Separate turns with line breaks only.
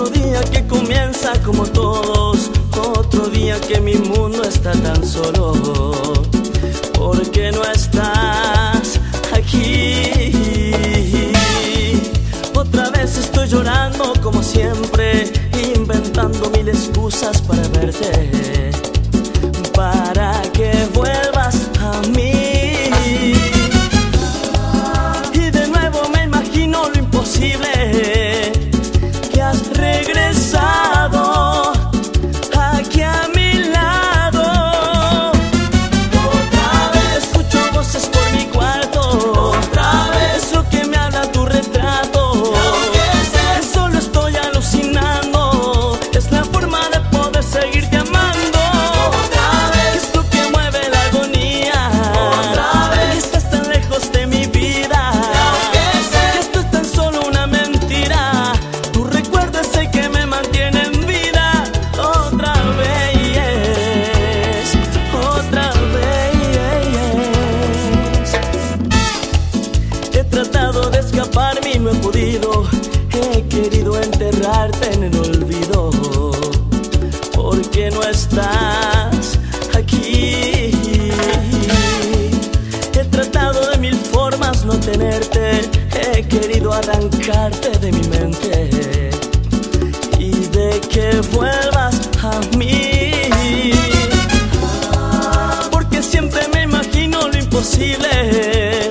Otro día que comienza como todos, otro día que mi mundo está tan solo. Porque no estás aquí. Otra vez estoy llorando como siempre, inventando mil excusas para verte. Para que vuelvas a mí. Que el olvido. Porque no estás aquí. He tratado de mil formas no tenerte. He querido arrancarte de mi mente. Y de que vuelvas a mí. Porque siempre me imagino lo imposible.